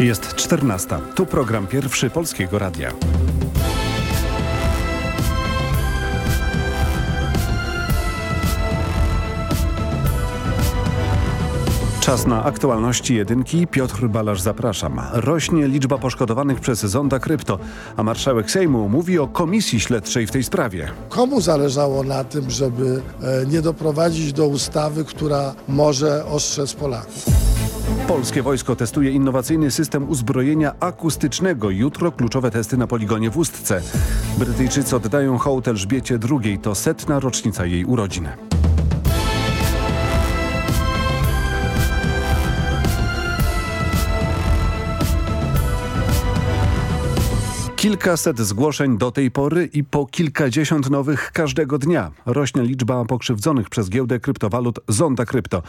Jest 14. Tu program pierwszy Polskiego Radia. Czas na aktualności jedynki. Piotr Balasz zapraszam. Rośnie liczba poszkodowanych przez zonda krypto, a marszałek Sejmu mówi o komisji śledczej w tej sprawie. Komu zależało na tym, żeby e, nie doprowadzić do ustawy, która może ostrzec Polaków? Polskie wojsko testuje innowacyjny system uzbrojenia akustycznego. Jutro kluczowe testy na poligonie w Ustce. Brytyjczycy oddają hołd Elżbiecie II. To setna rocznica jej urodzin. Kilkaset zgłoszeń do tej pory i po kilkadziesiąt nowych każdego dnia. Rośnie liczba pokrzywdzonych przez giełdę kryptowalut Zonda Krypto.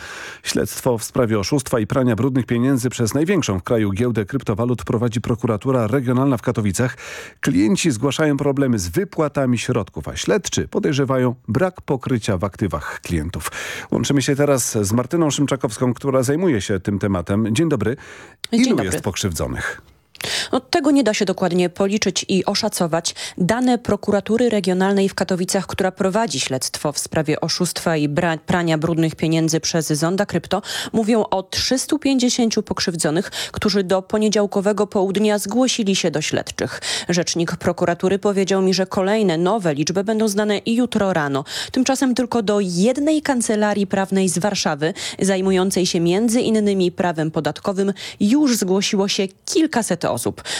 Śledztwo w sprawie oszustwa i prania brudnych pieniędzy przez największą w kraju giełdę kryptowalut prowadzi prokuratura regionalna w Katowicach. Klienci zgłaszają problemy z wypłatami środków, a śledczy podejrzewają brak pokrycia w aktywach klientów. Łączymy się teraz z Martyną Szymczakowską, która zajmuje się tym tematem. Dzień dobry. Dzień Ilu dobry. jest pokrzywdzonych? No, tego nie da się dokładnie policzyć i oszacować. Dane prokuratury regionalnej w Katowicach, która prowadzi śledztwo w sprawie oszustwa i prania brudnych pieniędzy przez Zonda Krypto, mówią o 350 pokrzywdzonych, którzy do poniedziałkowego południa zgłosili się do śledczych. Rzecznik prokuratury powiedział mi, że kolejne nowe liczby będą znane jutro rano. Tymczasem tylko do jednej kancelarii prawnej z Warszawy, zajmującej się między innymi prawem podatkowym, już zgłosiło się kilkaset osób.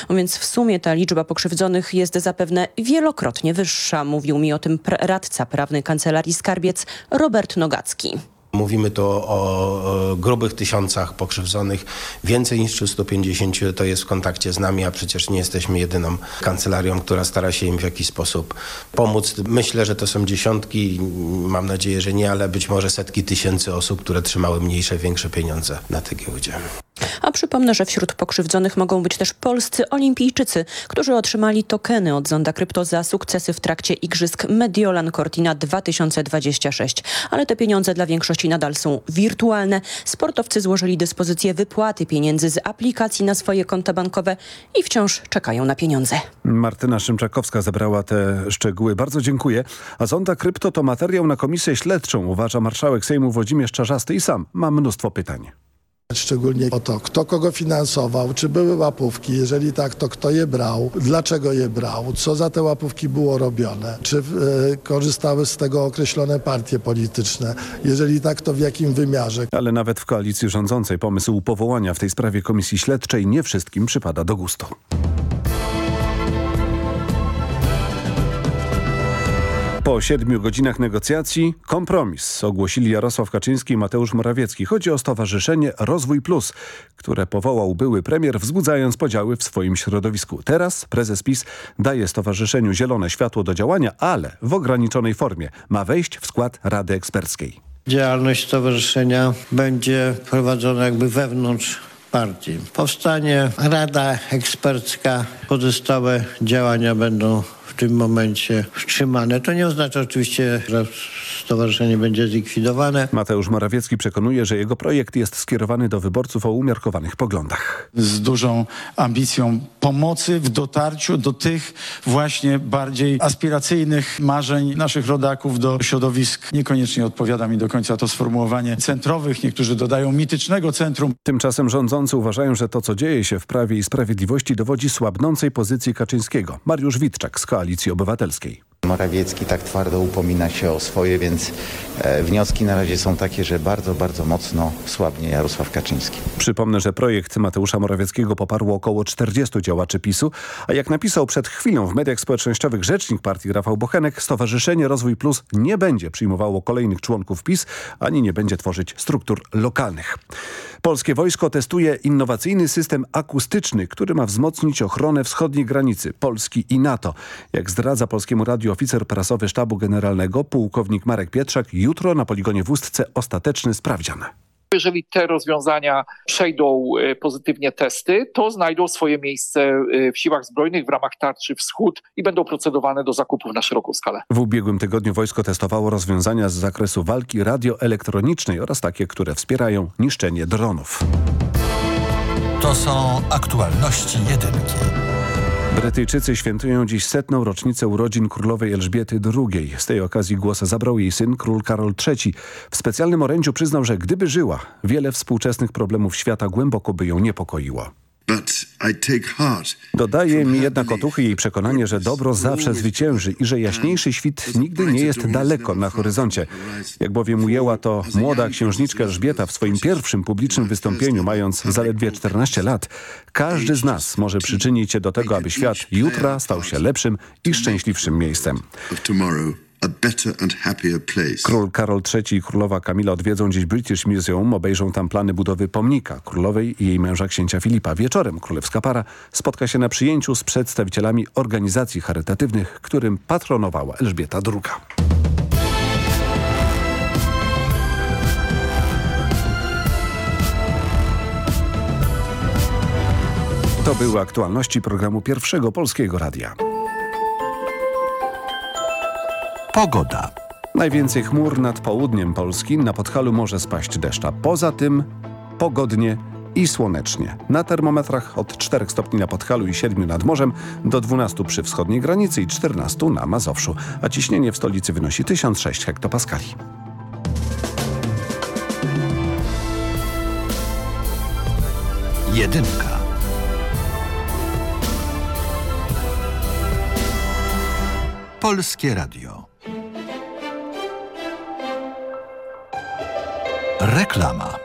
No Więc w sumie ta liczba pokrzywdzonych jest zapewne wielokrotnie wyższa, mówił mi o tym pr- radca prawny Kancelarii Skarbiec Robert Nogacki. Mówimy tu o, o grubych tysiącach pokrzywdzonych. Więcej niż 350 to jest w kontakcie z nami, a przecież nie jesteśmy jedyną kancelarią, która stara się im w jakiś sposób pomóc. Myślę, że to są dziesiątki, mam nadzieję, że nie, ale być może setki tysięcy osób, które trzymały mniejsze, większe pieniądze na tej giełdzie. A przypomnę, że wśród pokrzywdzonych mogą być też polscy olimpijczycy, którzy otrzymali tokeny od Zonda Krypto za sukcesy w trakcie Igrzysk Mediolan Cortina 2026. Ale te pieniądze dla większości nadal są wirtualne. Sportowcy złożyli dyspozycję wypłaty pieniędzy z aplikacji na swoje konta bankowe i wciąż czekają na pieniądze. Martyna Szymczakowska zebrała te szczegóły. Bardzo dziękuję. A Zonda Krypto to materiał na komisję śledczą, uważa marszałek Sejmu Włodzimierz Czarzasty i sam ma mnóstwo pytań. Szczególnie o to, kto kogo finansował, czy były łapówki, jeżeli tak, to kto je brał, dlaczego je brał, co za te łapówki było robione, czy e, korzystały z tego określone partie polityczne, jeżeli tak, to w jakim wymiarze. Ale nawet w koalicji rządzącej pomysł powołania w tej sprawie komisji śledczej nie wszystkim przypada do gustu. Po siedmiu godzinach negocjacji kompromis ogłosili Jarosław Kaczyński i Mateusz Morawiecki. Chodzi o Stowarzyszenie Rozwój Plus, które powołał były premier, wzbudzając podziały w swoim środowisku. Teraz prezes PiS daje stowarzyszeniu zielone światło do działania, ale w ograniczonej formie. Ma wejść w skład Rady Eksperckiej. Działalność stowarzyszenia będzie prowadzona jakby wewnątrz partii. Powstanie Rada Ekspercka, pozostałe działania będą w tym momencie wstrzymane. To nie oznacza oczywiście, że stowarzyszenie będzie zlikwidowane. Mateusz Morawiecki przekonuje, że jego projekt jest skierowany do wyborców o umiarkowanych poglądach. z dużą ambicją pomocy w dotarciu do tych właśnie bardziej aspiracyjnych marzeń naszych rodaków do środowisk. Niekoniecznie odpowiada mi do końca to sformułowanie centrowych. Niektórzy dodają mitycznego centrum. Tymczasem rządzący uważają, że to, co dzieje się w Prawie i Sprawiedliwości dowodzi słabnącej pozycji Kaczyńskiego. Mariusz Witczak z Koalicji Obywatelskiej. Morawiecki tak twardo upomina się o swoje, więc e, wnioski na razie są takie, że bardzo, bardzo mocno słabnie Jarosław Kaczyński. Przypomnę, że projekt Mateusza Morawieckiego poparło około 40 działaczy PiSu, a jak napisał przed chwilą w mediach społecznościowych rzecznik partii Rafał Bochenek, Stowarzyszenie Rozwój Plus nie będzie przyjmowało kolejnych członków PiS, ani nie będzie tworzyć struktur lokalnych. Polskie wojsko testuje innowacyjny system akustyczny, który ma wzmocnić ochronę wschodniej granicy Polski i NATO. Jak zdradza Polskiemu Radiu oficer prasowy Sztabu Generalnego, pułkownik Marek Pietrzak, jutro na poligonie w Ustce ostateczny sprawdzian. Jeżeli te rozwiązania przejdą e, pozytywnie testy, to znajdą swoje miejsce e, w siłach zbrojnych w ramach tarczy wschód i będą procedowane do zakupów na szeroką skalę. W ubiegłym tygodniu wojsko testowało rozwiązania z zakresu walki radioelektronicznej oraz takie, które wspierają niszczenie dronów. To są aktualności jedynki. Brytyjczycy świętują dziś setną rocznicę urodzin królowej Elżbiety II. Z tej okazji głos zabrał jej syn, król Karol III. W specjalnym orędziu przyznał, że gdyby żyła, wiele współczesnych problemów świata głęboko by ją niepokoiło. Dodaje mi jednak otuchy jej przekonanie, że dobro zawsze zwycięży i że jaśniejszy świt nigdy nie jest daleko na horyzoncie. Jak bowiem ujęła to młoda księżniczka Elżbieta w swoim pierwszym publicznym wystąpieniu, mając zaledwie 14 lat, każdy z nas może przyczynić się do tego, aby świat jutra stał się lepszym i szczęśliwszym miejscem. Król Karol III i królowa Kamila odwiedzą dziś British Museum, obejrzą tam plany budowy pomnika królowej i jej męża księcia Filipa. Wieczorem królewska para spotka się na przyjęciu z przedstawicielami organizacji charytatywnych, którym patronowała Elżbieta II. To były aktualności programu Pierwszego Polskiego Radia. Pogoda. Najwięcej chmur nad południem Polski, na Podhalu może spaść deszcza. Poza tym pogodnie i słonecznie. Na termometrach od 4 stopni na Podhalu i 7 nad morzem do 12 przy wschodniej granicy i 14 na Mazowszu, a ciśnienie w stolicy wynosi 1006 hektopaskali. Jedynka. Polskie Radio. Reklama.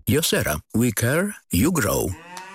Josera. We care, you grow.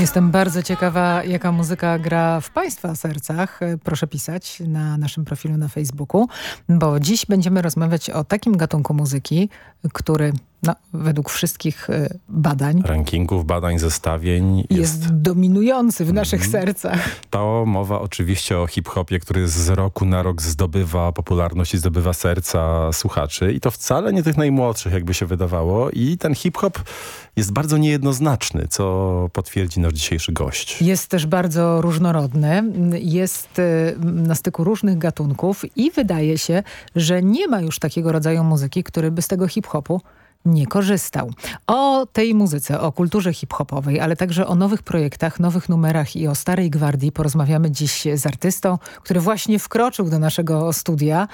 Jestem bardzo ciekawa, jaka muzyka gra w Państwa sercach. Proszę pisać na naszym profilu na Facebooku, bo dziś będziemy rozmawiać o takim gatunku muzyki, który no, według wszystkich e, badań rankingów, badań, zestawień. jest, Jest dominujący w naszych Mhm. sercach. to mowa oczywiście o hip-hopie, który z roku na rok zdobywa popularność i zdobywa serca słuchaczy. I to wcale nie tych najmłodszych, jakby się wydawało. I ten hip-hop jest bardzo niejednoznaczny, co potwierdzi nasz dzisiejszy gość. Jest też bardzo różnorodny, jest e, na styku różnych gatunków i wydaje się, że nie ma już takiego rodzaju muzyki, który by z tego hip-hopu nie korzystał. O tej muzyce, o kulturze hip-hopowej, ale także o nowych projektach, nowych numerach i o Starej Gwardii porozmawiamy dziś z artystą, który właśnie wkroczył do naszego studia.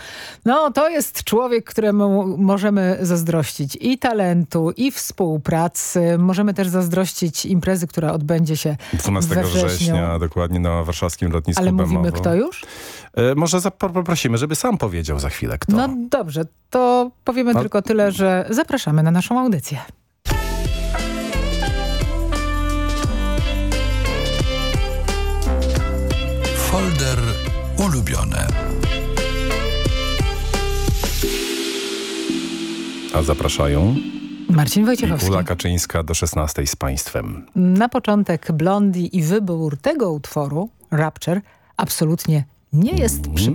No, to jest człowiek, któremu możemy zazdrościć i talentu, i współpracy. Możemy też zazdrościć imprezy, która odbędzie się 12 we wrześniu. września, dokładnie na warszawskim lotnisku Ale mówimy Bemowo. kto już? E, może poprosimy, żeby sam powiedział za chwilę kto. No dobrze, to powiemy No. tylko tyle, że zapraszamy na naszą audycję. Folder ulubione. A zapraszają Marcin Wojciechowski. Ula Kaczyńska do 16 z państwem. Na początek Blondie i wybór tego utworu, Rapture, absolutnie nie jest Mhm.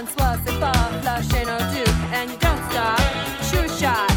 once was above, flashing or two, and you don't stop. Sure shot.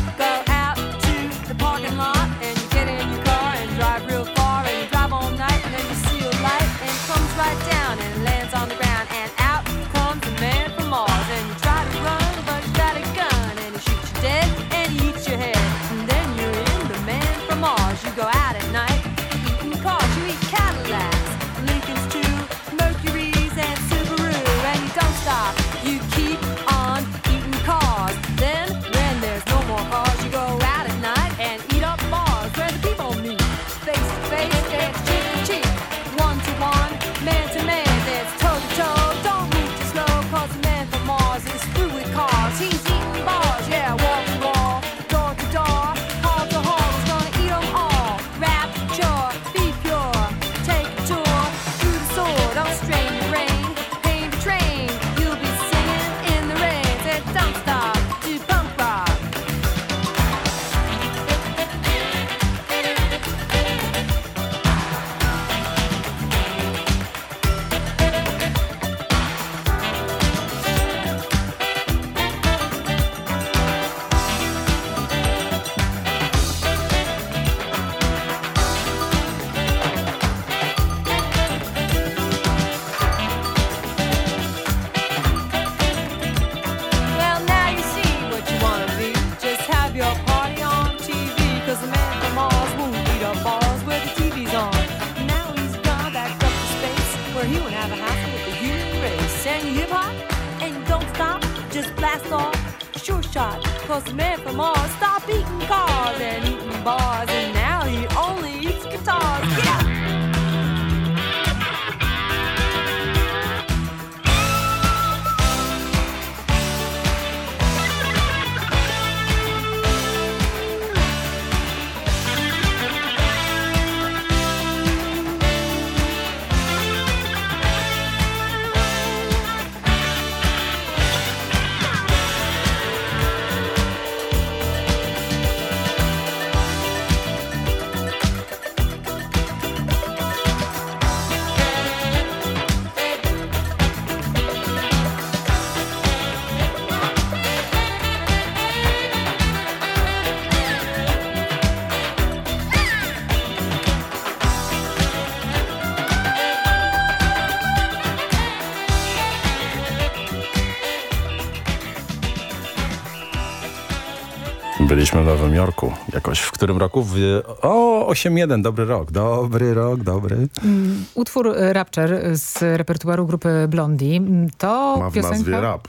Nowym Jorku jakoś. W którym roku? W... O, 8-1. Dobry rok. Dobry rok, dobry. Mm, Utwór e, Rapture z repertuaru grupy Blondie mm, to Ma w piosenka... nazwie rap.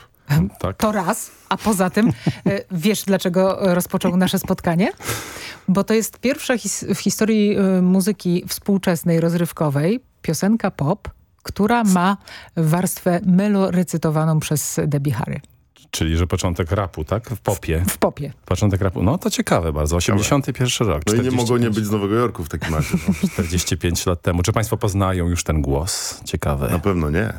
Tak. To raz, a poza tym e, wiesz dlaczego rozpoczął nasze spotkanie? Bo to jest pierwsza his w historii e, muzyki współczesnej, rozrywkowej piosenka pop, która ma warstwę melorecytowaną przez Debbie Harry. Czyli, że początek rapu, tak? W popie. W popie. Początek rapu. No to ciekawe bardzo. 81 rok. No i nie 45 mogło nie być z Nowego Jorku w takim razie. No. 45 lat temu. Czy państwo poznają już ten głos? Ciekawe. Na pewno nie.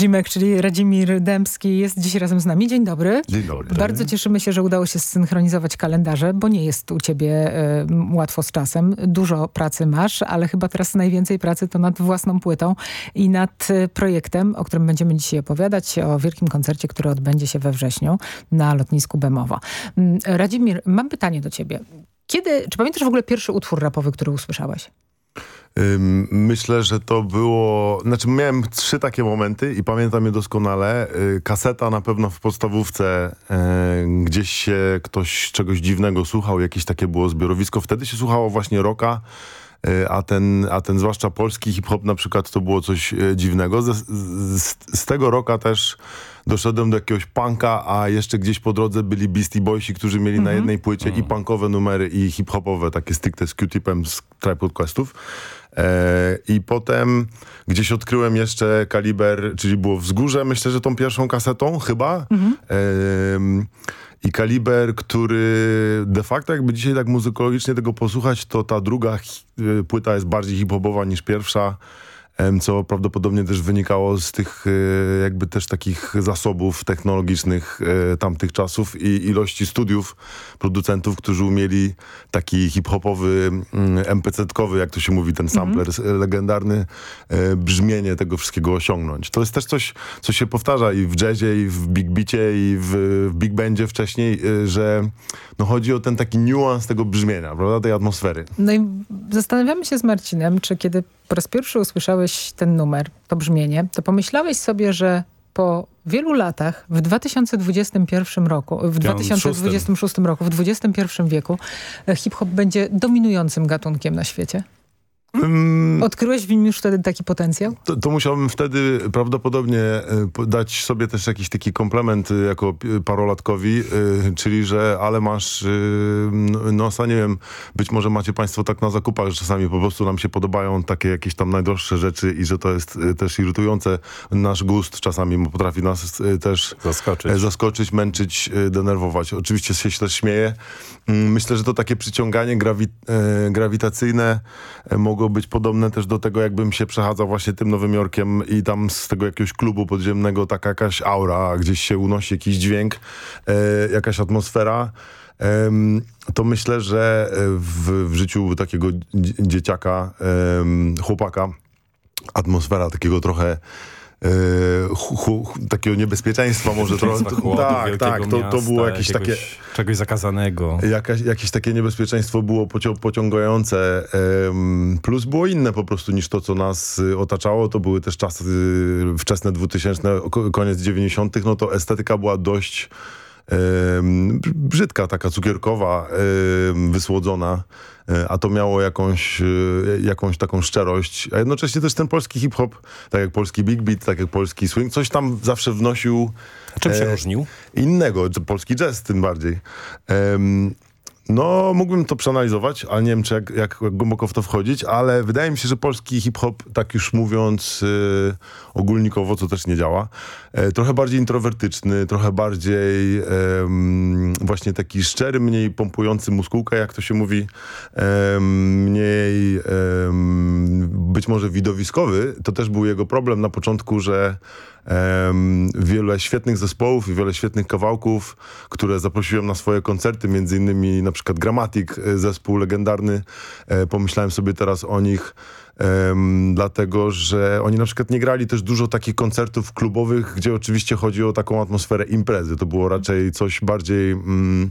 Jimek, czyli Radzimir Dębski jest dziś razem z nami. Dzień dobry. Dzień dobry. Bardzo cieszymy się, że udało się zsynchronizować kalendarze, bo nie jest u ciebie y, łatwo z czasem. Dużo pracy masz, ale chyba teraz najwięcej pracy to nad własną płytą i nad y, projektem, o którym będziemy dzisiaj opowiadać, o wielkim koncercie, który odbędzie się we wrześniu na lotnisku Bemowo. Mm, Radzimir, mam pytanie do ciebie. Kiedy, czy pamiętasz w ogóle pierwszy utwór rapowy, który usłyszałeś? Myślę, że to było... Znaczy miałem trzy takie momenty i pamiętam je doskonale. Y, Kaseta na pewno w podstawówce, y, gdzieś się ktoś czegoś dziwnego słuchał, jakieś takie było zbiorowisko. Wtedy się słuchało właśnie rocka, y, a ten, a ten zwłaszcza polski hip-hop na przykład to było coś y, dziwnego. Z, z, z tego roka też doszedłem do jakiegoś punka, a jeszcze gdzieś po drodze byli Beastie Boysi, którzy mieli na jednej płycie i punkowe numery i hip-hopowe, takie stricte z Q-tipem z Tripod Questów. E, I potem gdzieś odkryłem jeszcze Kaliber, czyli było Wzgórze, myślę, że tą pierwszą kasetą chyba. Em, I Kaliber, który de facto jakby dzisiaj tak muzykologicznie tego posłuchać, to ta druga y, płyta jest bardziej hip-hopowa niż pierwsza. Co prawdopodobnie też wynikało z tych y, jakby też takich zasobów technologicznych y, tamtych czasów i ilości studiów producentów, którzy umieli taki hip-hopowy, mm, MPC-tkowy, jak to się mówi, ten sampler, s- legendarny e, brzmienie tego wszystkiego osiągnąć. To jest też coś, co się powtarza i w jazzie, i w big beacie, i w, w big bandzie wcześniej, e, że no chodzi o ten taki niuans tego brzmienia, prawda, tej atmosfery. No i zastanawiamy się z Marcinem, czy kiedy po raz pierwszy usłyszałeś ten numer, to brzmienie, to pomyślałeś sobie, że po wielu latach, w 2021 roku, w 2026 roku, w XXI wieku, e, hip-hop będzie dominującym gatunkiem na świecie? Odkryłeś w nim już wtedy taki potencjał? To, to musiałbym wtedy prawdopodobnie e, dać sobie też jakiś taki komplement e, jako parolatkowi, e, czyli że ale masz nosa, nie wiem, być może macie państwo tak na zakupach, że czasami po prostu nam się podobają takie jakieś tam najdroższe rzeczy i że to jest też irytujące. Nasz gust czasami potrafi nas też Zaskoczyć. zaskoczyć, męczyć, denerwować. Oczywiście się też śmieję. Mm, Myślę, że to takie przyciąganie grawi grawitacyjne e, mogło być podobne też do tego, jakbym się przechadzał właśnie tym Nowym Jorkiem i tam z tego jakiegoś klubu podziemnego taka jakaś aura, gdzieś się unosi jakiś dźwięk, e, jakaś atmosfera. To myślę, że e, w, w życiu takiego dzie- dzieciaka, chłopaka, atmosfera takiego trochę hu, hu, takiego niebezpieczeństwa może trochę. Chłodu, Tak, tak, to, to miasta, było jakieś takie... Czegoś zakazanego. Jakaś, jakieś takie niebezpieczeństwo było pocio pociągające, plus było inne po prostu niż to, co nas y, otaczało. To były też czasy y, wczesne 2000, ko- koniec 90., no to estetyka była dość brzydka, taka cukierkowa, wysłodzona, e, a to miało jakąś, e, jakąś taką szczerość, a jednocześnie też ten polski hip-hop, tak jak polski big beat, tak jak polski swing, coś tam zawsze wnosił... czym się różnił? Innego, polski jazz tym bardziej. No, mógłbym to przeanalizować, ale nie wiem, czy jak, jak głęboko w to wchodzić, ale wydaje mi się, że polski hip-hop, tak już mówiąc y, ogólnikowo, co też nie działa, e, trochę bardziej introwertyczny, trochę bardziej em, właśnie taki szczery, mniej pompujący muskułkę, jak to się mówi, mniej być może widowiskowy. To też był jego problem na początku, że em, wiele świetnych zespołów i wiele świetnych kawałków, które zaprosiłem na swoje koncerty, między innymi na przykład Gramatik, e, zespół legendarny. E, pomyślałem sobie teraz o nich, em, dlatego że oni na przykład nie grali też dużo takich koncertów klubowych, gdzie oczywiście chodzi o taką atmosferę imprezy. To było raczej coś bardziej... Mm,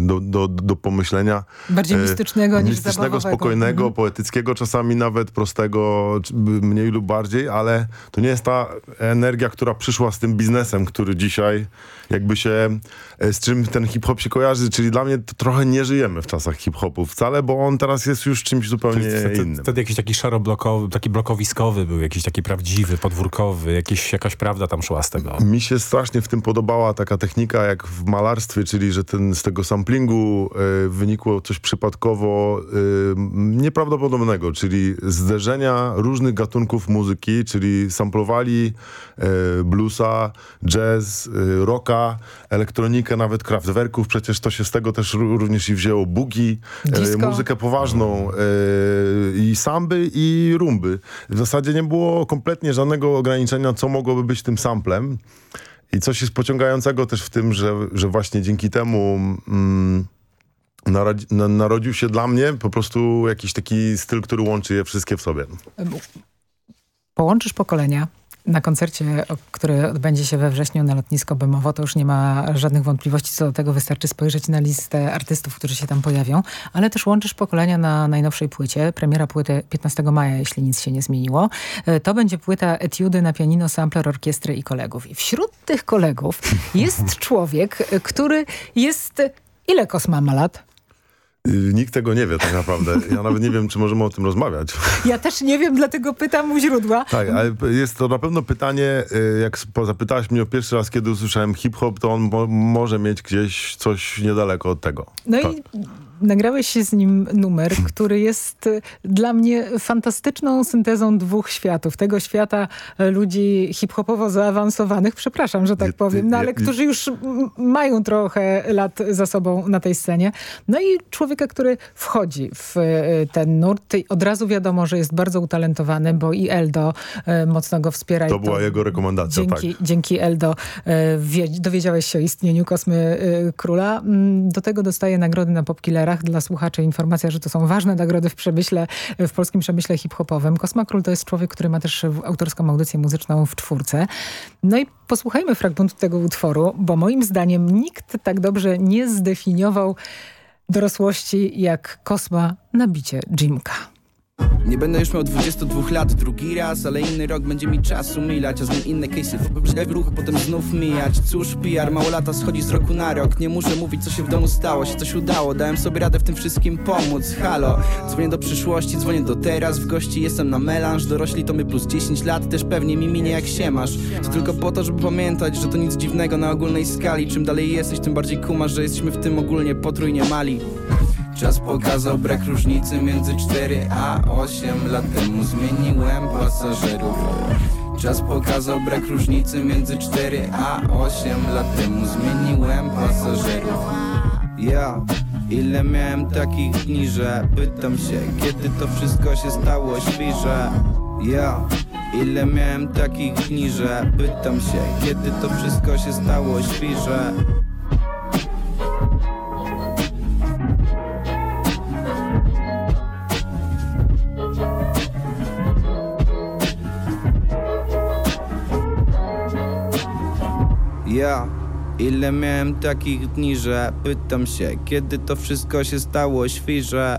do, do, do pomyślenia. Bardziej E, mistycznego niż Mistycznego, spokojnego, Mhm. poetyckiego, czasami nawet prostego, mniej lub bardziej, ale to nie jest ta energia, która przyszła z tym biznesem, który dzisiaj jakby się, e, z czym ten hip-hop się kojarzy, czyli dla mnie to trochę nie żyjemy w czasach hip-hopu wcale, bo on teraz jest już czymś zupełnie Wtedy, innym. wtedy jakiś taki szaroblokowy, taki blokowiskowy był, jakiś taki prawdziwy, podwórkowy, jakiś, jakaś prawda tam szła z tego. Mi się strasznie w tym podobała taka technika jak w malarstwie, czyli że ten, z tego samplingu e, wynikło coś przypadkowo e, nieprawdopodobnego, czyli zderzenia różnych gatunków muzyki, czyli samplowali e, bluesa, jazz, e, rocka, elektronikę, nawet kraftwerków, przecież to się z tego też ró- również i wzięło bugi, e, muzykę poważną e, i samby i rumby. W zasadzie nie było kompletnie żadnego ograniczenia, co mogłoby być tym samplem. I coś jest pociągającego też w tym, że, że właśnie dzięki temu mm, narodzi, na, narodził się dla mnie po prostu jakiś taki styl, który łączy je wszystkie w sobie. Połączysz pokolenia. Na koncercie, który odbędzie się we wrześniu na lotnisko Bemowo, to już nie ma żadnych wątpliwości co do tego. Wystarczy spojrzeć na listę artystów, którzy się tam pojawią. Ale też łączysz pokolenia na najnowszej płycie. Premiera płyty 15 maja, jeśli nic się nie zmieniło. E, To będzie płyta etiudy na pianino, sampler, orkiestry i kolegów. I wśród tych kolegów jest człowiek, e, który jest... Ile Kosma ma lat? Y, Nikt tego nie wie tak naprawdę. Ja nawet nie wiem, czy możemy o tym rozmawiać. Ja też nie wiem, dlatego pytam u źródła. Tak, ale jest to na pewno pytanie, y, jak zapytałaś mnie o pierwszy raz, kiedy usłyszałem hip-hop, to on mo może mieć gdzieś coś niedaleko od tego. No Tak. i nagrałeś się z nim numer, który jest y, dla mnie fantastyczną syntezą dwóch światów. Tego świata y, ludzi hip-hopowo zaawansowanych, przepraszam, że tak powiem, no ale którzy już mają trochę lat za sobą na tej scenie. No i człowieka, który wchodzi w y, ten nurt od razu wiadomo, że jest bardzo utalentowany, bo i Eldo y, mocno go wspiera. i To była jego rekomendacja, dzięki, tak. dzięki Eldo e, wie, dowiedziałeś się o istnieniu Kosmy e, Króla. Mm, Do tego dostaje nagrody na Dla słuchaczy informacja, że to są ważne nagrody w przemyśle, w polskim przemyśle hip-hopowym. Kosma Król to jest człowiek, który ma też autorską audycję muzyczną w czwórce. No i posłuchajmy fragmentu tego utworu, bo moim zdaniem nikt tak dobrze nie zdefiniował dorosłości jak Kosma na bicie Jimka. Nie będę już miał 22 lat drugi raz, ale inny rok będzie mi czas umilać, a znam inne case'y w ruch, potem znów mijać. Cóż, PR mało lata schodzi z roku na rok. Nie muszę mówić, co się w domu stało, się coś udało. Dałem sobie radę w tym wszystkim pomóc. Halo, dzwonię do przyszłości, dzwonię do teraz. W gości jestem na melanż, dorośli to my plus 10 lat, też pewnie mi minie jak się masz. To tylko po to, żeby pamiętać, że to nic dziwnego na ogólnej skali. Czym dalej jesteś, tym bardziej kumasz, że jesteśmy w tym ogólnie potrójnie mali. Czas pokazał brak różnicy między 4 a 8 lat temu zmieniłem pasażerów. Czas pokazał brak różnicy między 4 a 8 lat temu zmieniłem pasażerów. Ja, ile miałem takich dni, że pytam się Kiedy to wszystko się stało świże Ja, ile miałem takich dni, że pytam się Kiedy to wszystko się stało świże Ja, ile miałem takich dni, że pytam się, kiedy to wszystko się stało świże.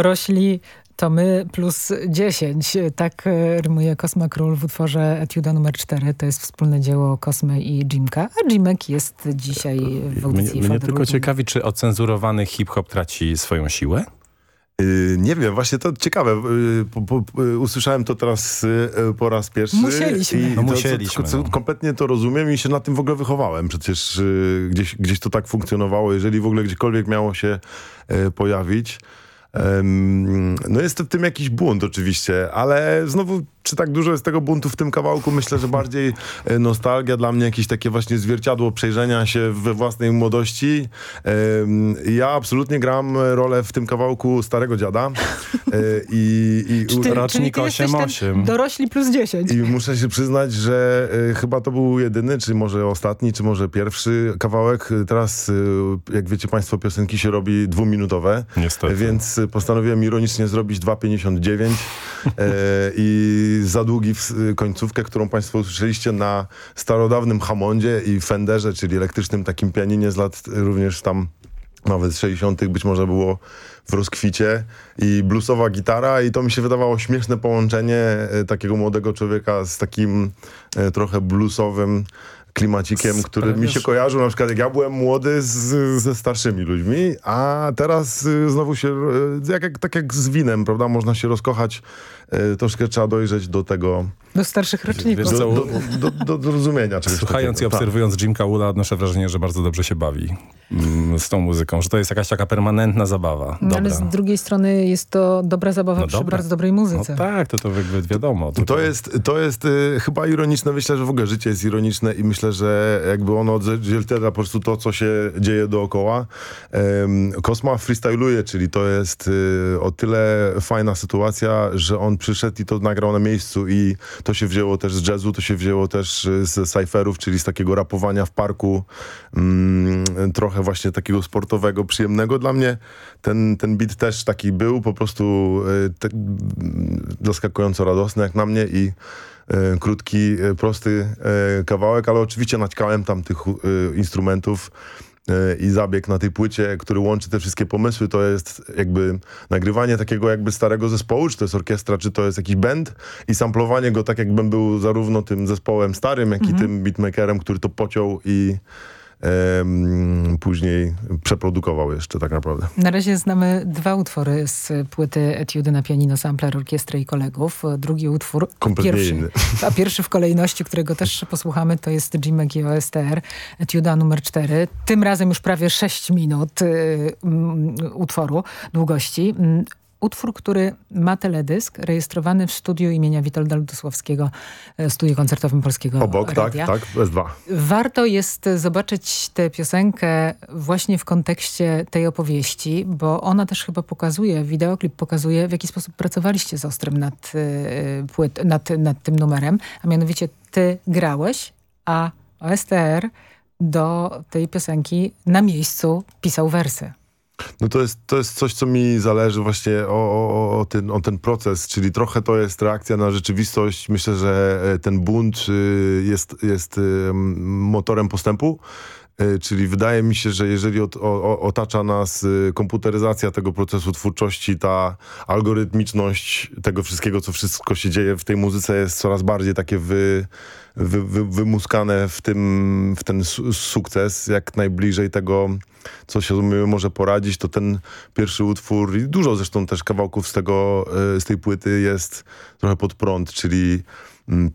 Dorośli to my plus 10. Tak e, rymuje Kosma Król w utworze Etiuda numer 4. To jest wspólne dzieło Kosmy i Jimka. A Jimek jest dzisiaj w Mnie, audycji mnie Folder tylko ciekawi, czy ocenzurowany hip-hop traci swoją siłę? Yy, nie wiem, właśnie to ciekawe. Po, po, yy, usłyszałem to teraz po raz pierwszy. Musieliśmy. I No to, musieliśmy, To, to, no. kompletnie to rozumiem i się na tym w ogóle wychowałem. Przecież gdzieś, gdzieś to tak funkcjonowało. Jeżeli w ogóle gdziekolwiek miało się pojawić. No jest w tym jakiś bunt oczywiście, ale znowu, czy tak dużo jest tego buntu w tym kawałku? Myślę, że bardziej e, nostalgia dla mnie, jakieś takie właśnie zwierciadło przejrzenia się we własnej młodości. Ja absolutnie gram rolę w tym kawałku starego dziada. E, I, i, Czy ty, jesteś ten dorośli plus 10. i muszę się przyznać, że y, chyba to był jedyny, czy może ostatni, czy może pierwszy kawałek. Teraz, jak wiecie państwo, piosenki się robi dwuminutowe. Niestety. Więc postanowiłem ironicznie zrobić 2,59 y, i za długi w, końcówkę, którą państwo usłyszeliście na starodawnym Hammondzie i Fenderze, czyli elektrycznym takim pianinie z lat również tam nawet 60. być może było w rozkwicie i bluesowa gitara i to mi się wydawało śmieszne połączenie e, takiego młodego człowieka z takim e, trochę bluesowym klimacikiem, który mi się kojarzył na przykład jak ja byłem młody z, ze starszymi ludźmi, a teraz y, znowu się, jak, jak, tak jak z winem, prawda, można się rozkochać, troszkę trzeba dojrzeć do tego, Do starszych roczników. do, do, do, do, do rozumienia czegoś Słuchając i takiego. Tak. obserwując Jimka Ula odnoszę wrażenie, że bardzo dobrze się bawi mm, z tą muzyką, że to jest jakaś taka permanentna zabawa. No, ale Dobra. z drugiej strony jest to dobra zabawa No przy dobra. bardzo dobrej muzyce. No tak, to to jakby wiadomo. To jest, to jest y, chyba ironiczne. Myślę, że w ogóle życie jest ironiczne i myślę, że jakby ono odzwierciedla po prostu to, co się dzieje dookoła. Kosma freestyluje, czyli to jest y, o tyle fajna sytuacja, że on przyszedł i to nagrał na miejscu i to się wzięło też z jazzu, to się wzięło też y, z cypherów, czyli z takiego rapowania w parku, mm, trochę właśnie takiego sportowego, przyjemnego dla mnie. Ten, ten beat też taki był, po prostu y, te, mm, zaskakująco radosny jak na mnie i e, krótki, prosty kawałek, ale oczywiście naćkałem tam tych instrumentów i zabieg na tej płycie, który łączy te wszystkie pomysły, to jest jakby nagrywanie takiego jakby starego zespołu, czy to jest orkiestra, czy to jest jakiś band i samplowanie go tak jakbym był zarówno tym zespołem starym, jak i tym beatmakerem, który to pociął i później przeprodukował jeszcze tak naprawdę. Na razie znamy dwa utwory z płyty Etiudy na pianino, sampler, orkiestry i kolegów. Drugi utwór, Kompletnie pierwszy, inny. a pierwszy w kolejności, którego też posłuchamy, to jest Jimek i OSTR, Etiuda numer 4. Tym razem już prawie 6 minut y, mm, utworu długości. Utwór, który ma teledysk, rejestrowany w studiu imienia Witolda Ludosławskiego, e, studiu koncertowym Polskiego Obok, tak, Radia. tak, S2. Warto jest zobaczyć tę piosenkę właśnie w kontekście tej opowieści, bo ona też chyba pokazuje, wideoklip pokazuje, w jaki sposób pracowaliście z Ostrym nad, y, płyt, nad, nad tym numerem, a mianowicie ty grałeś, a OSTR do tej piosenki na miejscu pisał wersy. No to jest, to jest coś, co mi zależy właśnie o, o, o, ten, o ten proces, czyli trochę to jest reakcja na rzeczywistość. Myślę, że e, ten bunt y, jest, jest y, motorem postępu. Y, Czyli wydaje mi się, że jeżeli ot, o, otacza nas y, komputeryzacja tego procesu twórczości, ta algorytmiczność tego wszystkiego, co wszystko się dzieje w tej muzyce jest coraz bardziej takie wy, wy, wy, wymuskane w, tym, w ten su sukces, jak najbliżej tego, co się może poradzić, to ten pierwszy utwór i dużo zresztą też kawałków z, tego, y, z tej płyty jest trochę pod prąd, czyli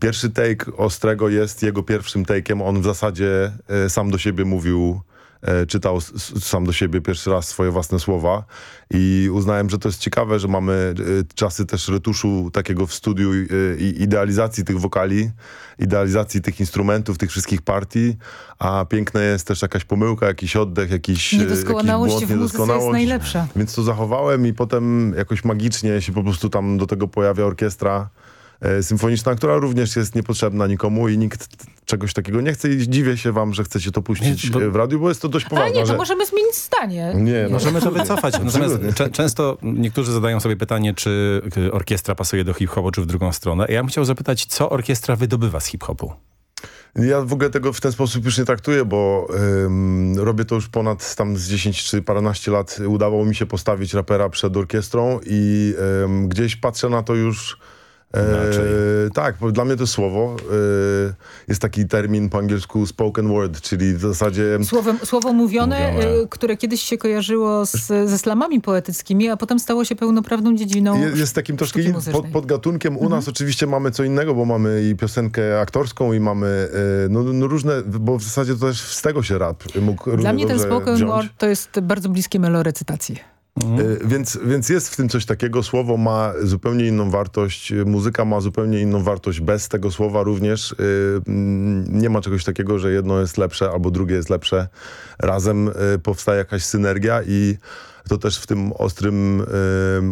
pierwszy take Ostrego jest jego pierwszym take'em. On w zasadzie y, sam do siebie mówił, y, czytał sam do siebie pierwszy raz swoje własne słowa i uznałem, że to jest ciekawe, że mamy y, czasy też retuszu takiego w studiu i idealizacji tych wokali, idealizacji tych instrumentów, tych wszystkich partii, a piękna jest też jakaś pomyłka, jakiś oddech, jakiś, y, jakiś Niedoskonałość błąd, jest niedoskonałość. najlepsza. Więc to zachowałem i potem jakoś magicznie się po prostu tam do tego pojawia orkiestra e, symfoniczna, która również jest niepotrzebna nikomu i nikt czegoś takiego nie chce i dziwię się wam, że chcecie to puścić Nie, bo- e, w radiu, bo jest to dość Ale poważna nie, to rzecz. możemy zmienić zdanie. Nie, no. Możemy to wycofać. Natomiast często niektórzy zadają sobie pytanie, czy y, orkiestra pasuje do hip-hopu, czy w drugą stronę. Ja bym chciał zapytać, co orkiestra wydobywa z hip-hopu? Ja w ogóle tego w ten sposób już nie traktuję, bo ym, robię to już ponad tam z 10 czy paręnaście lat. Udało mi się postawić rapera przed orkiestrą i ym, gdzieś patrzę na to już e, tak, bo dla mnie to słowo. e, jest taki termin po angielsku spoken word, czyli w zasadzie... Słowem, słowo mówione, Mówione. y, które kiedyś się kojarzyło z, ze slamami poetyckimi, a potem stało się pełnoprawną dziedziną Je- Jest takim troszkę in, muzycznej. pod, podgatunkiem. U nas oczywiście mamy co innego, bo mamy i piosenkę aktorską i mamy e, no, no różne, bo w zasadzie to też z tego się rap mógł Dla mnie ten spoken wziąć. word to jest bardzo bliskie melorecytacji. Y, Więc, więc jest w tym coś takiego. Słowo ma zupełnie inną wartość, y, muzyka ma zupełnie inną wartość bez tego słowa również. Y, mm, Nie ma czegoś takiego, że jedno jest lepsze albo drugie jest lepsze. Razem powstaje jakaś synergia i to też w tym ostrym, y,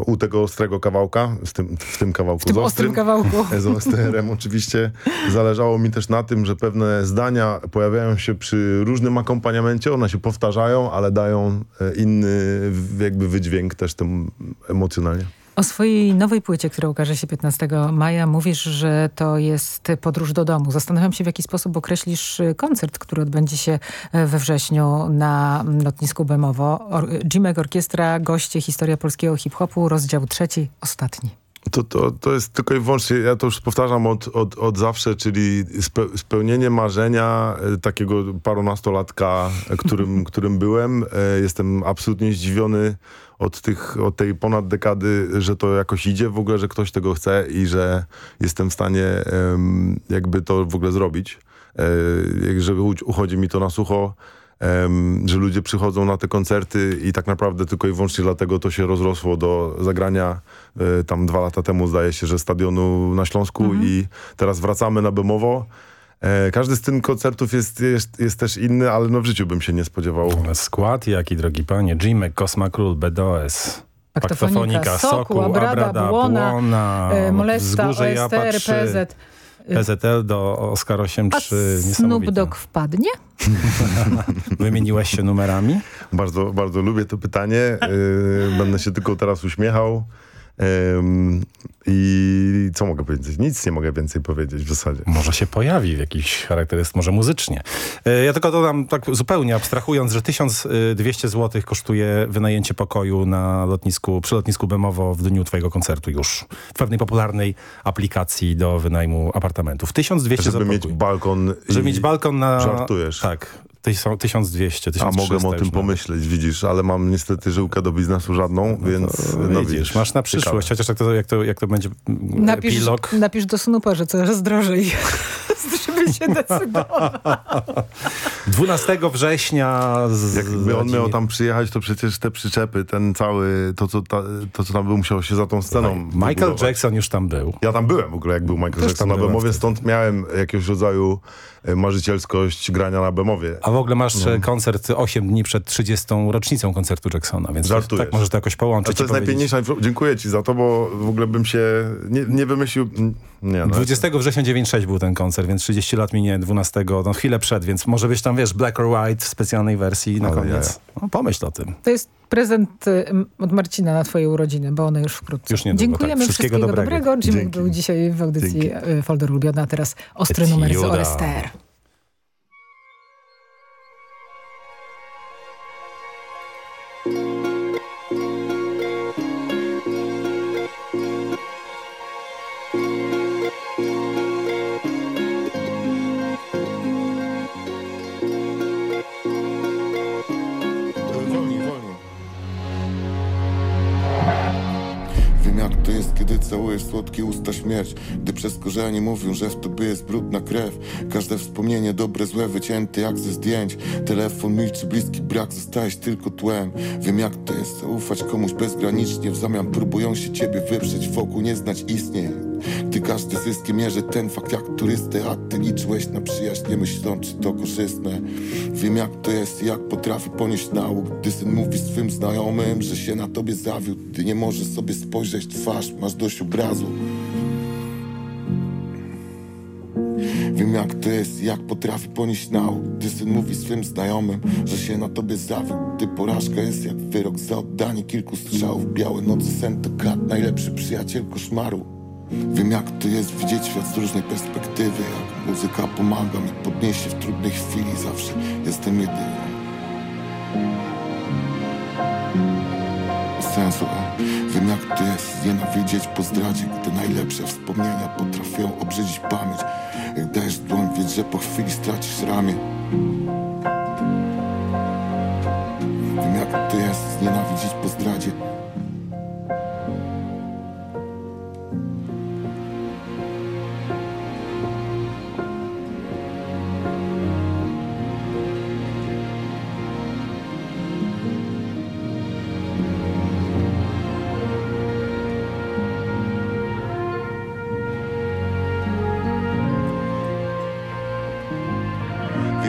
u tego ostrego kawałka, w tym, w tym kawałku. W tym z ostrym kawałku. z OSTR-em oczywiście zależało mi też na tym, że pewne zdania pojawiają się przy różnym akompaniamencie, one się powtarzają, ale dają e, inny jakby wydźwięk też tym emocjonalnie. O swojej nowej płycie, która ukaże się 15 maja, mówisz, że to jest podróż do domu. Zastanawiam się, w jaki sposób określisz y, koncert, który odbędzie się e, we wrześniu na lotnisku Bemowo. Or Jimek Orkiestra, goście, historia polskiego hip-hopu, rozdział trzeci, ostatni. To, to, to jest tylko i wyłącznie, ja to już powtarzam od, od, od zawsze, czyli spe, spełnienie marzenia takiego parunastolatka, e, którym, którym byłem. Jestem absolutnie zdziwiony od, tych, od tej ponad dekady, że to jakoś idzie w ogóle, że ktoś tego chce i że jestem w stanie em, jakby to w ogóle zrobić. E, że uchodzi mi to na sucho. em, że ludzie przychodzą na te koncerty i tak naprawdę tylko i wyłącznie dlatego to się rozrosło do zagrania e, tam dwa lata temu zdaje się, że stadionu na Śląsku i teraz wracamy na Bemowo. E, każdy z tych koncertów jest, jest, jest też inny, ale no w życiu bym się nie spodziewał. Skład jaki, drogi panie, Jimek, Kosma Król, BDOS. Paktofonika, Soku, Abrada, Błona, e, Molesta, OSTR, Japa 3, PZ. PZL do Oscar 8.3. A Snoop. Dogg wpadnie? Wymieniłeś się numerami? Bardzo, bardzo lubię to pytanie. Yy, będę się tylko teraz uśmiechał. I co mogę powiedzieć? Nic nie mogę więcej powiedzieć w zasadzie. Może się pojawi w jakiś charakterystyce, może muzycznie. E, Ja tylko dodam, tak zupełnie abstrahując, że 1200 zł kosztuje wynajęcie pokoju na lotnisku, przy lotnisku Bemowo w dniu twojego koncertu już. W pewnej popularnej aplikacji do wynajmu apartamentów. 1200 Żeby za mieć balkon Żeby mieć balkon na... Żartujesz. Tak. Tysią- 1200, A 1300 mogę o tym nawet. pomyśleć, widzisz, ale mam niestety żyłkę do biznesu żadną, więc no widzisz, masz na przyszłość, chociaż jak to, jak to, jak to będzie mm, Napisz, epilog. napisz do Snoopa, że coraz drożej, żeby się decydował. 12 września z, Jakby on miał tam przyjechać, to przecież te przyczepy, ten cały, to co, ta, to, co tam by musiało się za tą sceną Michael wybudować. Jackson już tam był. Ja tam byłem w ogóle, jak był Michael Też Jackson na Bemowie, stąd miałem jakiegoś rodzaju marzycielskość grania na Bemowie. A w ogóle masz No. e, koncert 8 dni przed 30. rocznicą koncertu Jacksona, więc to, Żartujesz. tak możesz to jakoś A połączyć. to i jest najpiękniejsza Dziękuję ci za to, bo w ogóle bym się nie, nie wymyślił... Nie, no, 20 września 96 był ten koncert, więc 30 lat minie 12, no chwilę przed, więc może być tam, wiesz, black or white w specjalnej wersji na Ale koniec. No, pomyśl o tym. To jest prezent y, od Marcina na twoje urodziny, bo one już wkrótce. Już niedługo, Dziękujemy tak. Wszystkiego wszystkiego, dobrego. dobrego. Dzięki. był dzisiaj w audycji y, Folder Ulubiona, a teraz ostry numer z. OSTR. Całujesz słodkie usta śmierć Gdy przez korzenie mówią, że w tobie jest brudna krew. Każde wspomnienie dobre, złe, wycięte jak ze zdjęć. Telefon milczy, bliski brak, zostałeś tylko tłem. Wiem jak to jest, zaufać komuś bezgranicznie. W zamian próbują się ciebie wyprzeć, wokół nie znać istnień. gdy każdy zyskiem mierzy ten fakt jak turystę A ty liczyłeś na przyjaźń, nie myśląc czy to korzystne. Wiem jak to jest i jak potrafi ponieść nauk Gdy syn mówi swym znajomym, że się na tobie zawiódł Gdy nie możesz sobie spojrzeć twarz, masz dość obrazu. Wiem jak to jest i jak potrafi ponieść nauk Gdy syn mówi swym znajomym, że się na tobie zawiódł Gdy porażka jest jak wyrok za oddanie kilku strzałów Białe noce, sen to kat, najlepszy przyjaciel koszmaru Wiem jak to jest widzieć świat z różnej perspektywy Jak muzyka pomaga mi się w trudnej chwili Zawsze jestem jedyny sensu, wiem jak to jest znienawidzieć po zdradzie Gdy najlepsze wspomnienia potrafią obrzydzić pamięć. Jak dajesz dłoń, wiedz, że po chwili stracisz ramię. Wiem jak to jest znienawidzić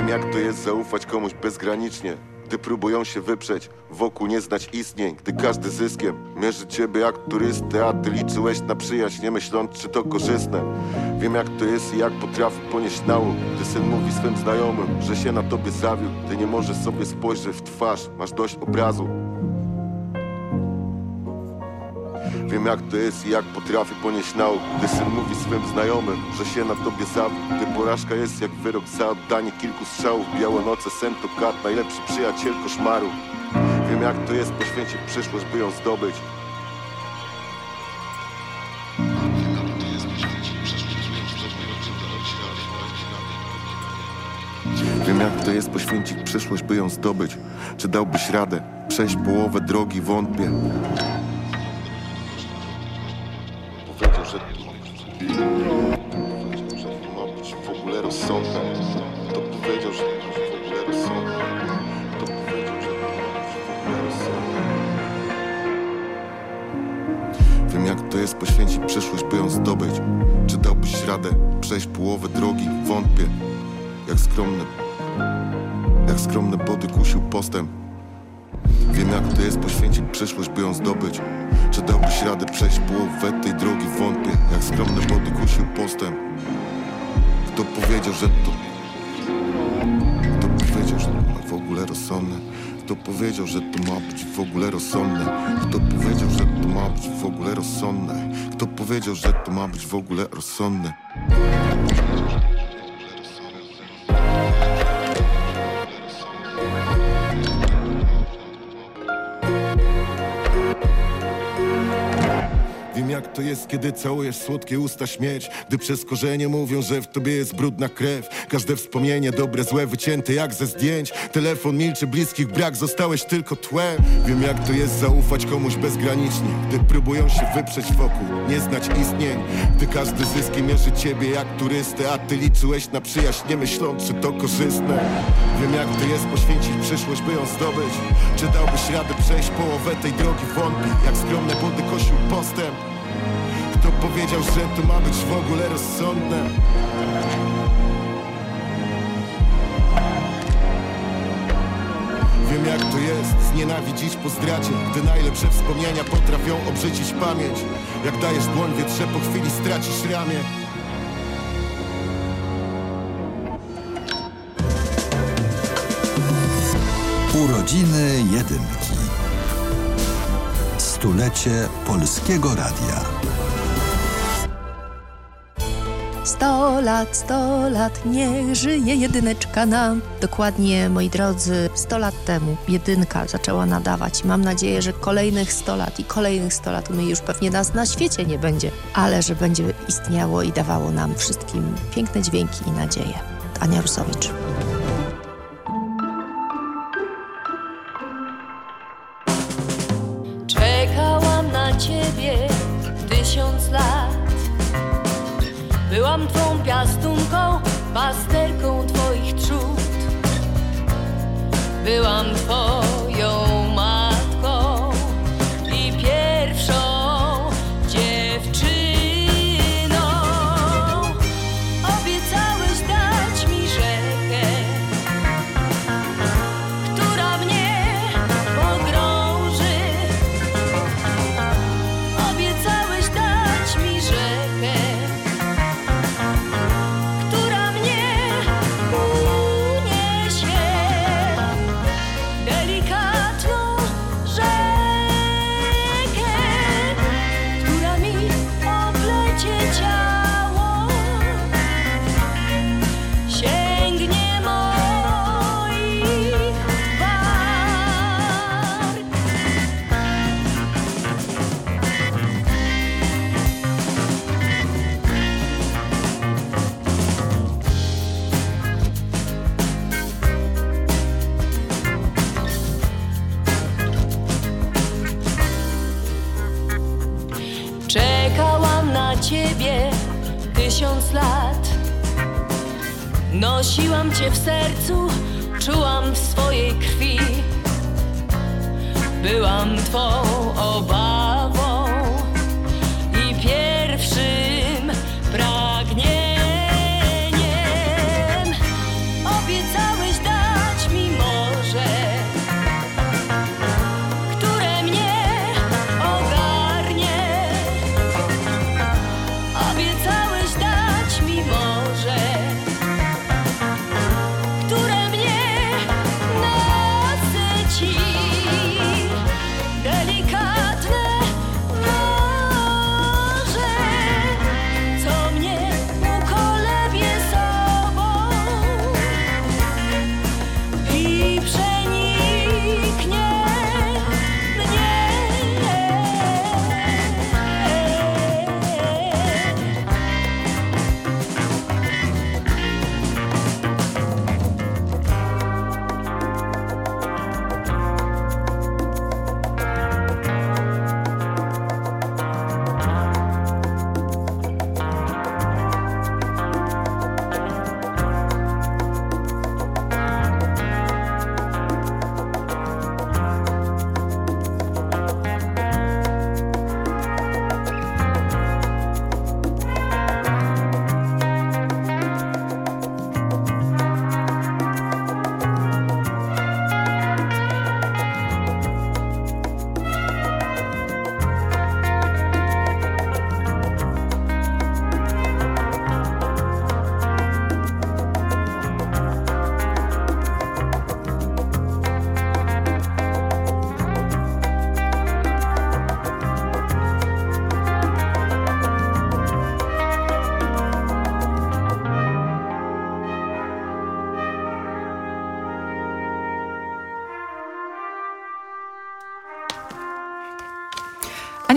Wiem jak to jest zaufać komuś bezgranicznie. Gdy próbują się wyprzeć, wokół nie znać istnień. Gdy każdy zyskiem mierzy ciebie jak turystę A ty liczyłeś na przyjaźń, nie myśląc czy to korzystne. Wiem jak to jest i jak potrafi ponieść nauk. Gdy syn mówi swym znajomym, że się na tobie zawiódł Ty nie możesz sobie spojrzeć w twarz, masz dość obrazu Wiem jak to jest i jak potrafię ponieść nauk Gdy syn mówi swym znajomym, że się na tobie zawiódł Gdy porażka jest jak wyrok za oddanie kilku strzałów Białe noce, sen to kat, najlepszy przyjaciel koszmaru. Wiem jak to jest poświęcić przyszłość, by ją zdobyć. Wiem jak to jest poświęcić przyszłość, by ją zdobyć. Czy dałbyś radę przejść połowę drogi, wątpię przejść połowę drogi? Wątpię. Jak skromny Jak skromny body kusił postęp. Wiem jak to jest poświęcić przyszłość, by ją zdobyć. Czy dałbyś radę przejść połowę tej drogi? Wątpię. Jak skromny body kusił postęp. Kto powiedział, że to Kto powiedział, że to w ogóle rozsądne? Kto powiedział, że to ma być w ogóle rozsądne? Kto powiedział, że to ma być w ogóle rozsądne? Kto powiedział, że to ma być w ogóle rozsądne jak to jest, kiedy całujesz słodkie usta śmierć Gdy przez korzenie mówią, że w tobie jest brudna krew. Każde wspomnienie, dobre, złe, wycięte jak ze zdjęć. Telefon milczy, bliskich brak, zostałeś tylko tłem. Wiem jak to jest zaufać komuś bezgranicznie Gdy próbują się wyprzeć wokół, nie znać istnień. Gdy każdy zyski mierzy ciebie jak turystę A ty liczyłeś na przyjaźń, nie myśląc, czy to korzystne. Wiem jak to jest poświęcić przyszłość, by ją zdobyć. Czy dałbyś radę przejść połowę tej drogi wątpi Jak skromne body kosił postęp kto powiedział, że to ma być w ogóle rozsądne? Wiem jak to jest znienawidzić po zdradzie Gdy najlepsze wspomnienia potrafią obrzydzić pamięć Jak dajesz dłoń wietrze, po chwili stracisz ramię Urodziny Jedynki. Stulecie Polskiego Radia. Sto lat, sto lat, niech żyje jedyneczka nam. Dokładnie, moi drodzy, sto lat temu jedynka zaczęła nadawać. Mam nadzieję, że kolejnych sto lat i kolejnych sto lat, my już pewnie nas na świecie nie będzie, ale że będzie istniało i dawało nam wszystkim piękne dźwięki i nadzieję. Ania Rusowicz.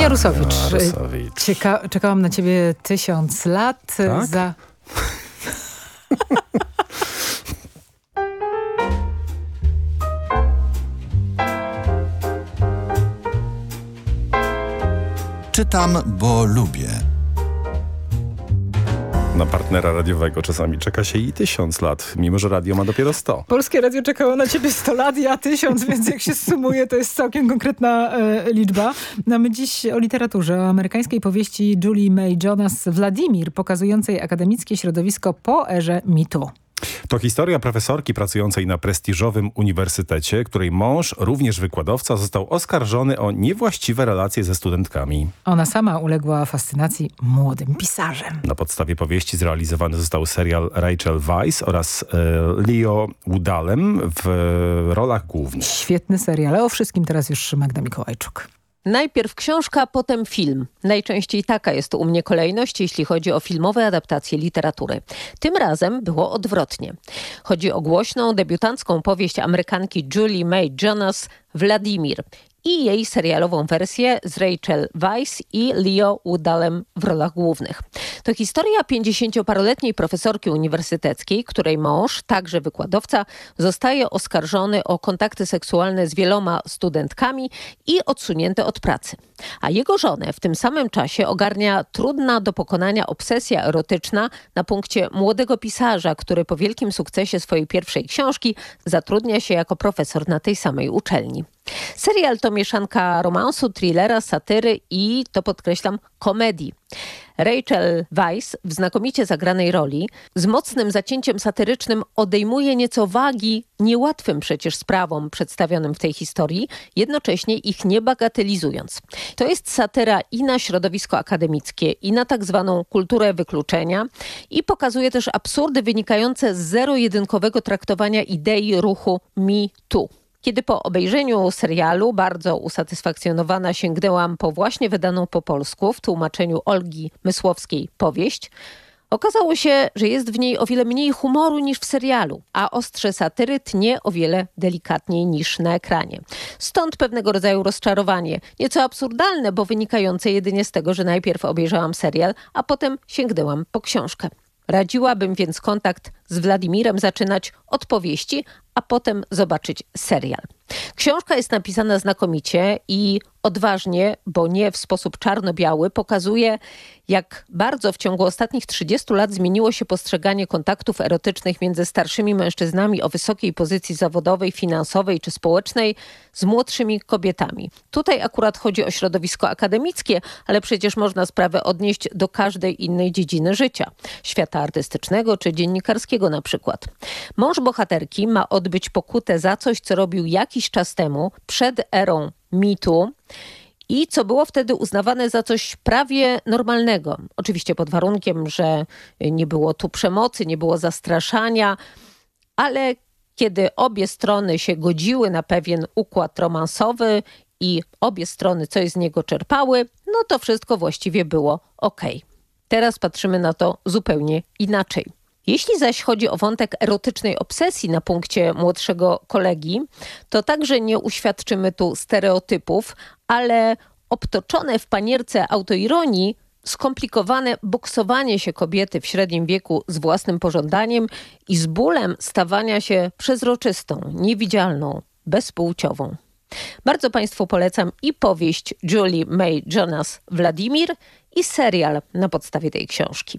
Ania Rusowicz. Ania Rusowicz. Cieka czekałam na ciebie tysiąc lat. Tak? Za... Czytam, bo lubię. Partnera radiowego czasami czeka się i tysiąc lat, mimo że radio ma dopiero 100. Polskie Radio czekało na ciebie 100 lat, ja tysiąc, więc jak się sumuje, to jest całkiem konkretna e, liczba. No my dziś o literaturze, o amerykańskiej powieści Julie May Jonas Wladimir, pokazującej akademickie środowisko po erze mitu. To historia profesorki pracującej na prestiżowym uniwersytecie, której mąż, również wykładowca, został oskarżony o niewłaściwe relacje ze studentkami. Ona sama uległa fascynacji młodym pisarzem. Na podstawie powieści zrealizowany został serial Rachel Weisz oraz e, Leo Udalem w rolach głównych. Świetny serial, ale o wszystkim teraz już Magda Mikołajczuk. Najpierw książka, potem film. Najczęściej taka jest u mnie kolejność, jeśli chodzi o filmowe adaptacje literatury. Tym razem było odwrotnie. Chodzi o głośną, debiutancką powieść Amerykanki Julie May Jonas Wladimir i jej serialową wersję z Rachel Weisz i Leo Woodallem w rolach głównych. To historia 50-paroletniej profesorki uniwersyteckiej, której mąż, także wykładowca, zostaje oskarżony o kontakty seksualne z wieloma studentkami i odsunięty od pracy. A jego żonę w tym samym czasie ogarnia trudna do pokonania obsesja erotyczna na punkcie młodego pisarza, który po wielkim sukcesie swojej pierwszej książki zatrudnia się jako profesor na tej samej uczelni. Serial to mieszanka romansu, thrillera, satyry i, to podkreślam, komedii. Rachel Weisz w znakomicie zagranej roli z mocnym zacięciem satyrycznym odejmuje nieco wagi niełatwym przecież sprawom przedstawionym w tej historii, jednocześnie ich nie bagatelizując. To jest satyra i na środowisko akademickie, i na tak zwaną kulturę wykluczenia i pokazuje też absurdy wynikające z zero-jedynkowego traktowania idei ruchu Me Too. Kiedy po obejrzeniu serialu bardzo usatysfakcjonowana sięgnęłam po właśnie wydaną po polsku w tłumaczeniu Olgi Mysłowskiej powieść, okazało się, że jest w niej o wiele mniej humoru niż w serialu, a ostrze satyry tnie o wiele delikatniej niż na ekranie. Stąd pewnego rodzaju rozczarowanie, nieco absurdalne, bo wynikające jedynie z tego, że najpierw obejrzałam serial, a potem sięgnęłam po książkę. Radziłabym więc kontakt z Wladimirem zaczynać od powieści, a potem zobaczyć serial. Książka jest napisana znakomicie i odważnie, bo nie w sposób czarno-biały, pokazuje, jak bardzo w ciągu ostatnich 30 lat zmieniło się postrzeganie kontaktów erotycznych między starszymi mężczyznami o wysokiej pozycji zawodowej, finansowej czy społecznej z młodszymi kobietami. Tutaj akurat chodzi o środowisko akademickie, ale przecież można sprawę odnieść do każdej innej dziedziny życia. Świata artystycznego czy dziennikarskiego na przykład. Mąż bohaterki ma odbyć pokutę za coś, co robił jakiś czas temu, przed erą mitu i co było wtedy uznawane za coś prawie normalnego. Oczywiście pod warunkiem, że nie było tu przemocy, nie było zastraszania, ale kiedy obie strony się godziły na pewien układ romansowy i obie strony coś z niego czerpały, no to wszystko właściwie było ok. Teraz patrzymy na to zupełnie inaczej. Jeśli zaś chodzi o wątek erotycznej obsesji na punkcie młodszego kolegi, to także nie uświadczymy tu stereotypów, ale obtoczone w panierce autoironii skomplikowane boksowanie się kobiety w średnim wieku z własnym pożądaniem i z bólem stawania się przezroczystą, niewidzialną, bezpłciową. Bardzo Państwu polecam i powieść Julie May Jonas Wladimir i serial na podstawie tej książki.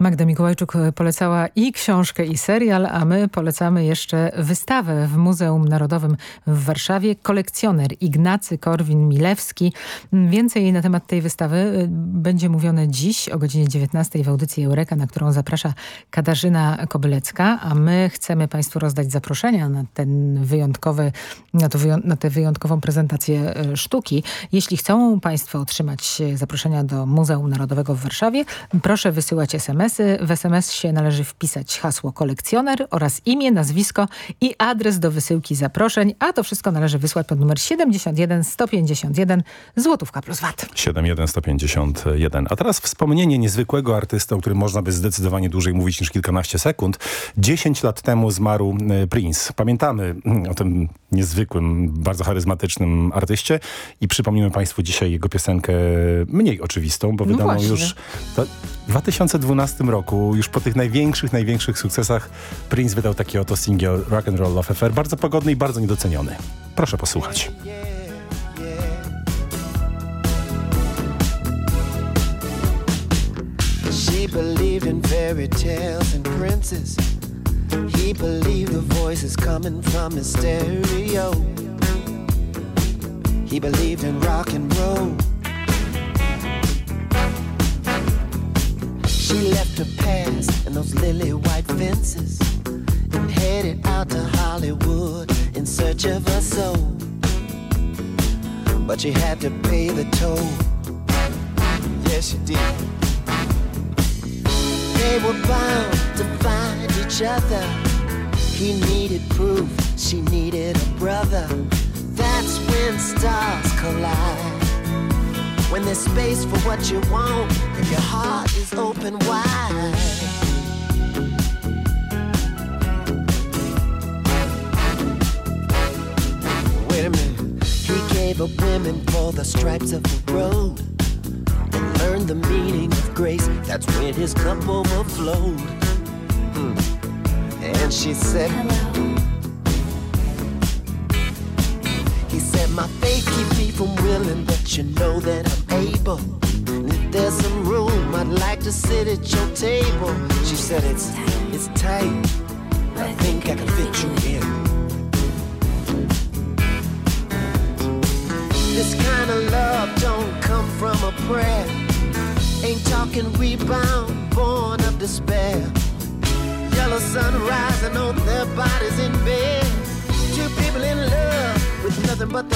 Magda Mikołajczuk polecała i książkę, i serial, a my polecamy jeszcze wystawę w Muzeum Narodowym w Warszawie. Kolekcjoner Ignacy Korwin-Milewski. Więcej na temat tej wystawy y, będzie mówione dziś o godzinie 19 w audycji Eureka, na którą zaprasza Katarzyna Kobylecka, a my chcemy Państwu rozdać zaproszenia na ten wyjątkowy, na, to wyją na tę wyjątkową prezentację y, sztuki. Jeśli chcą Państwo otrzymać zaproszenia do Muzeum Narodowego w Warszawie, proszę wysyłać SMS SMS-y. W SMS-ie należy wpisać hasło kolekcjoner oraz imię, nazwisko i adres do wysyłki zaproszeń, a to wszystko należy wysłać pod numer 71 151 złotówka plus VAT. 71 151. A teraz wspomnienie niezwykłego artysta, o którym można by zdecydowanie dłużej mówić niż kilkanaście sekund. 10 lat temu zmarł e, Prince. Pamiętamy mm, o tym niezwykłym, bardzo charyzmatycznym artyście i przypomnimy Państwu dzisiaj jego piosenkę e, mniej oczywistą, bo no wydano właśnie. już 2012 20 roku, już po tych największych, największych sukcesach, Prince wydał taki oto singiel Rock and Roll Love Affair, bardzo pogodny i bardzo niedoceniony. Proszę posłuchać. She believed in fairy tales and princes. He believed the voices coming from his stereo. He believed in rock and roll. She left her past and those lily white fences and headed out to Hollywood in search of her soul. But she had to pay the toll. Yes, she did. They were bound to find each other he needed proof, she needed a brother. That's when stars collide. When there's space for what you want, and your heart is open wide. Wait a minute. He gave up women for the stripes of the road and learned the meaning of grace. That's when his cup overflowed. Hmm and she said, Hello. He said, My faith keeps me from willing, but you know that I'm able. And if there's some room, I'd like to sit at your table. She said, It's it's tight, I think I can fit you in. This kind of love don't come from a prayer. Ain't talking rebound, born of despair yellow sun rising on their bodies in bed. Two people in love with nothing but the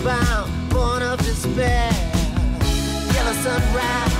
Rebound, born of despair. Yellow sunrise,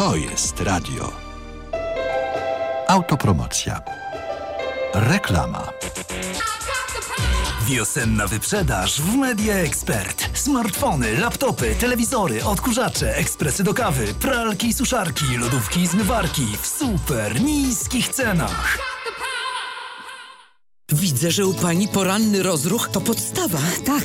To jest radio. Autopromocja. Reklama. Wiosenna wyprzedaż w Media Expert. Smartfony, laptopy, telewizory, odkurzacze, ekspresy do kawy, pralki i suszarki, lodówki i zmywarki w super niskich cenach. Widzę, że u pani poranny rozruch to podstawa. Tak,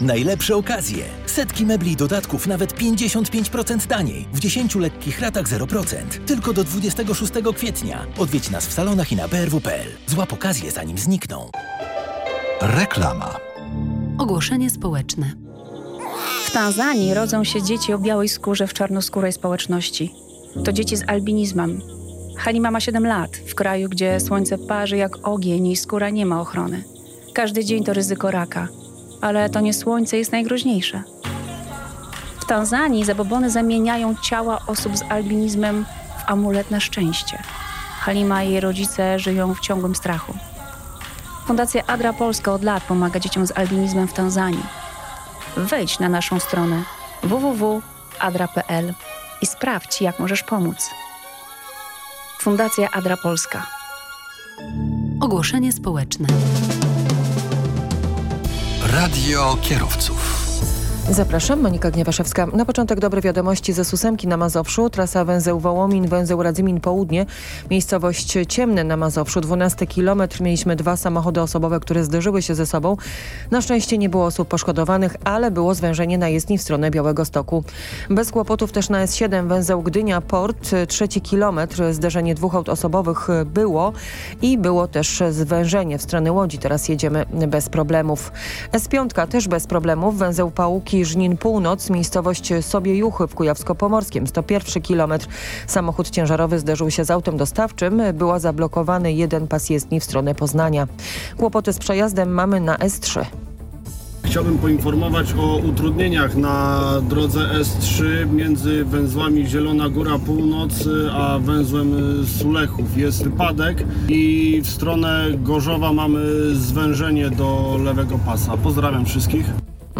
najlepsze okazje. Setki mebli i dodatków nawet 55% taniej. W 10 lekkich ratach 0%. Tylko do 26 kwietnia. Odwiedź nas w salonach i na brw.pl. Złap okazję zanim znikną. Reklama. Ogłoszenie społeczne. W Tanzanii rodzą się dzieci o białej skórze w czarnoskórej społeczności. To dzieci z albinizmem. Halima ma 7 lat, w kraju, gdzie słońce parzy jak ogień i skóra nie ma ochrony. Każdy dzień to ryzyko raka, ale to nie słońce jest najgroźniejsze. W Tanzanii zabobony zamieniają ciała osób z albinizmem w amulet na szczęście. Halima i jej rodzice żyją w ciągłym strachu. Fundacja Adra Polska od lat pomaga dzieciom z albinizmem w Tanzanii. Wejdź na naszą stronę www.adra.pl i sprawdź, jak możesz pomóc. Fundacja Adra Polska. Ogłoszenie społeczne. Radio kierowców. Zapraszam, Monika Gniewaszewska. Na początek dobre wiadomości ze Susemki na Mazowszu. Trasa węzeł Wołomin, węzeł Radzymin Południe. Miejscowość Ciemne na Mazowszu. 12 kilometr. Mieliśmy dwa samochody osobowe, które zderzyły się ze sobą. Na szczęście nie było osób poszkodowanych, ale było zwężenie na jezdni w stronę Białego Stoku. Bez kłopotów też na S7 węzeł Gdynia Port. Trzeci kilometr. Zderzenie dwóch aut osobowych było i było też zwężenie w stronę Łodzi. Teraz jedziemy bez problemów. S5 też bez problemów. Węzeł Pałuki Żnin Północ, miejscowość Sobie Juchy w Kujawsko-Pomorskim. 101 kilometr. Samochód ciężarowy zderzył się z autem dostawczym. Była zablokowany jeden pas jezdni w stronę Poznania. Kłopoty z przejazdem mamy na S3. chciałbym poinformować o utrudnieniach na drodze S3 między węzłami Zielona Góra Północ a węzłem Sulechów. Jest wypadek i w stronę Gorzowa mamy zwężenie do lewego pasa. Pozdrawiam wszystkich.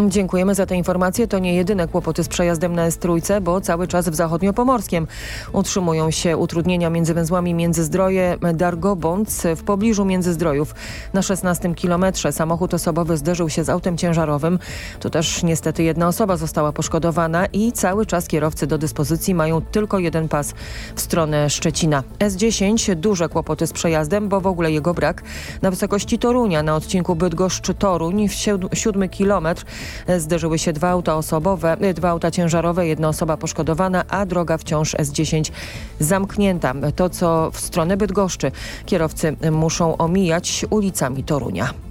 Dziękujemy za te informacje. To nie jedyne kłopoty z przejazdem na S3, bo cały czas w zachodniopomorskiem utrzymują się utrudnienia między węzłami Międzyzdroje Dargobądź w pobliżu Międzyzdrojów. Na 16 kilometrze samochód osobowy zderzył się z autem ciężarowym. Tu też niestety jedna osoba została poszkodowana i cały czas kierowcy do dyspozycji mają tylko jeden pas w stronę Szczecina. S10 duże kłopoty z przejazdem, bo w ogóle jego brak. Na wysokości Torunia na odcinku Bydgoszcz-Toruń w siódmy kilometr Zderzyły się dwa auta osobowe, dwa auta ciężarowe, jedna osoba poszkodowana, a droga wciąż S10 zamknięta. To co w stronę Bydgoszczy kierowcy muszą omijać ulicami Torunia.